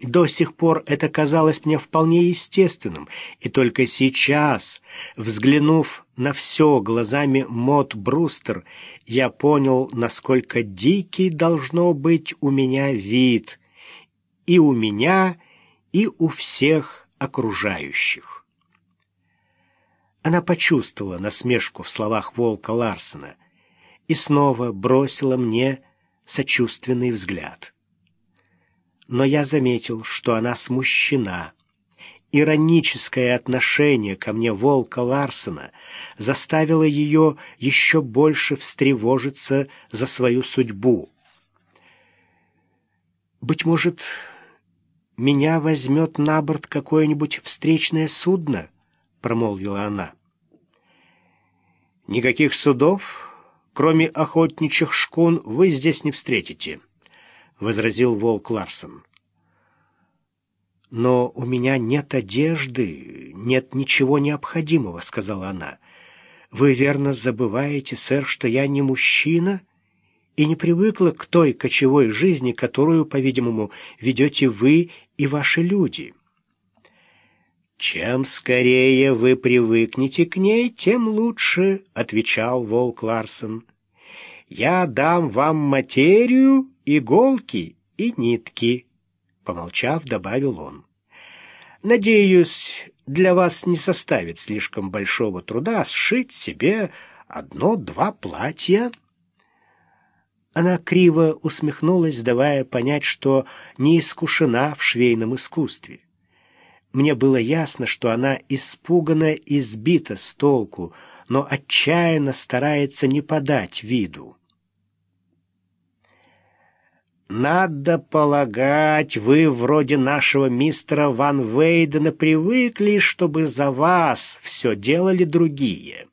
До сих пор это казалось мне вполне естественным, и только сейчас, взглянув на все глазами Мот Брустер, я понял, насколько дикий должно быть у меня вид, и у меня, и у всех окружающих. Она почувствовала насмешку в словах волка Ларсена и снова бросила мне сочувственный взгляд но я заметил, что она смущена. Ироническое отношение ко мне волка Ларсена заставило ее еще больше встревожиться за свою судьбу. «Быть может, меня возьмет на борт какое-нибудь встречное судно?» — промолвила она. «Никаких судов, кроме охотничьих шкун, вы здесь не встретите». — возразил волк Ларсон. «Но у меня нет одежды, нет ничего необходимого», — сказала она. «Вы верно забываете, сэр, что я не мужчина и не привыкла к той кочевой жизни, которую, по-видимому, ведете вы и ваши люди». «Чем скорее вы привыкнете к ней, тем лучше», — отвечал волк Ларсон. «Я дам вам материю иголки и нитки», — помолчав, добавил он. «Надеюсь, для вас не составит слишком большого труда сшить себе одно-два платья». Она криво усмехнулась, давая понять, что не искушена в швейном искусстве. Мне было ясно, что она испугана и сбита с толку, но отчаянно старается не подать виду. Надо полагать, вы вроде нашего мистера Ван Вейдена привыкли, чтобы за вас все делали другие.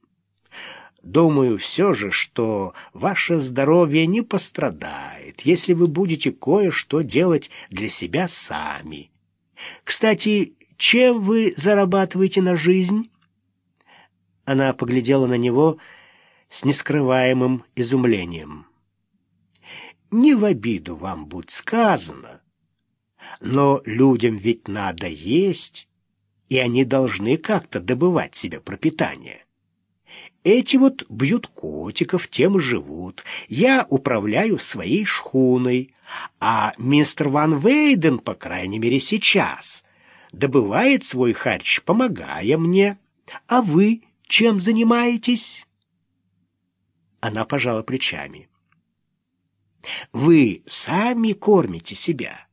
Думаю все же, что ваше здоровье не пострадает, если вы будете кое-что делать для себя сами. Кстати, чем вы зарабатываете на жизнь? Она поглядела на него с нескрываемым изумлением не в обиду вам будь сказано. Но людям ведь надо есть, и они должны как-то добывать себе пропитание. Эти вот бьют котиков, тем и живут. Я управляю своей шхуной, а мистер Ван Вейден, по крайней мере сейчас, добывает свой харч, помогая мне. А вы чем занимаетесь?» Она пожала плечами. Вы сами кормите себя?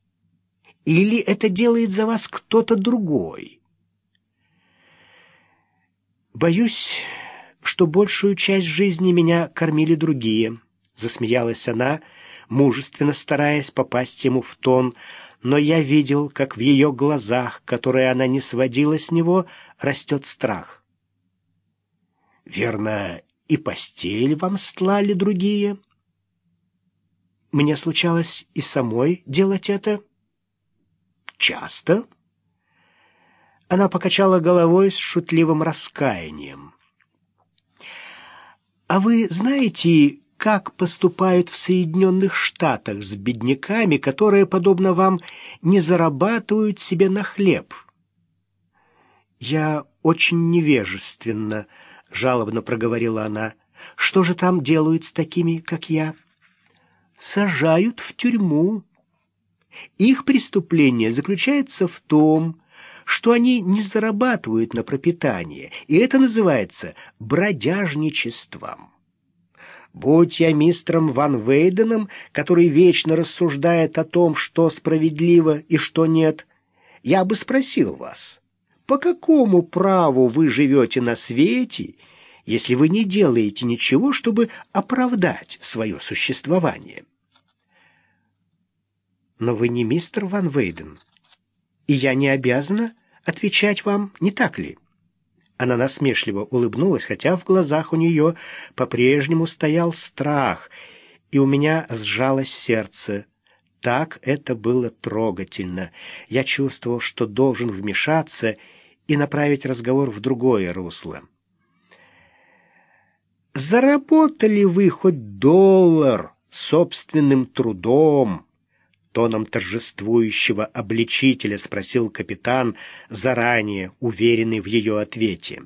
Или это делает за вас кто-то другой? Боюсь, что большую часть жизни меня кормили другие, засмеялась она, мужественно стараясь попасть ему в тон, но я видел, как в ее глазах, которые она не сводила с него, растет страх. Верно, и постель вам стлали другие? — мне случалось и самой делать это. Часто? Она покачала головой с шутливым раскаянием. А вы знаете, как поступают в Соединенных Штатах с бедняками, которые, подобно вам, не зарабатывают себе на хлеб? Я очень невежественно, жалобно проговорила она. Что же там делают с такими, как я? Сажают в тюрьму. Их преступление заключается в том, что они не зарабатывают на пропитание, и это называется бродяжничеством. Будь я мистером Ван Вейденом, который вечно рассуждает о том, что справедливо и что нет, я бы спросил вас, по какому праву вы живете на свете, если вы не делаете ничего, чтобы оправдать свое существование? Но вы не мистер Ван Вейден, и я не обязана отвечать вам, не так ли?» Она насмешливо улыбнулась, хотя в глазах у нее по-прежнему стоял страх, и у меня сжалось сердце. Так это было трогательно. Я чувствовал, что должен вмешаться и направить разговор в другое русло. «Заработали вы хоть доллар собственным трудом?» Тоном торжествующего обличителя спросил капитан, заранее уверенный в ее ответе.